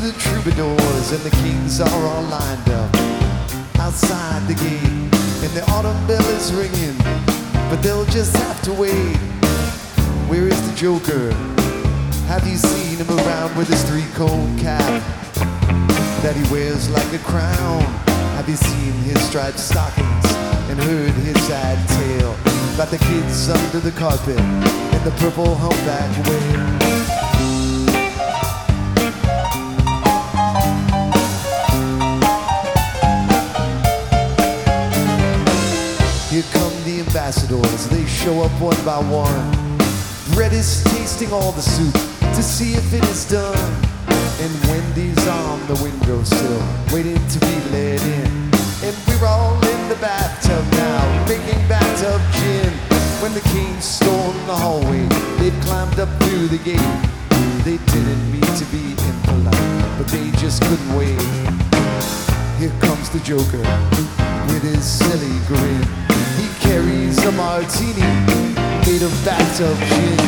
the troubadours. And the kings are all lined up outside the gate. And the autumn bell is ringing, but they'll just have to wait. Where is the Joker? Have you seen him around with his three-cone cap that he wears like a crown? Have you seen his striped stockings and heard his sad tale about the kids under the carpet and the purple humpback whale? Here come the ambassadors, they show up one by one. Brett is tasting all the soup to see if it is done. And Wendy's on the windowsill, waiting to be let in. And we're all in the bathtub now, making bathtub gin. When the king stormed the hallway, they've climbed up through the gate. They didn't mean to be impolite, but they just couldn't wait. Here comes the Joker with his silly grin. He carries a martini made of bathtub gin.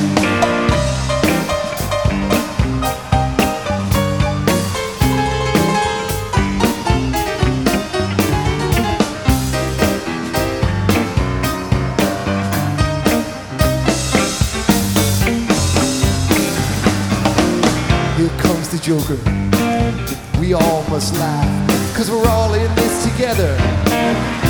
Here comes the Joker. We all must laugh, cause we're all in this together.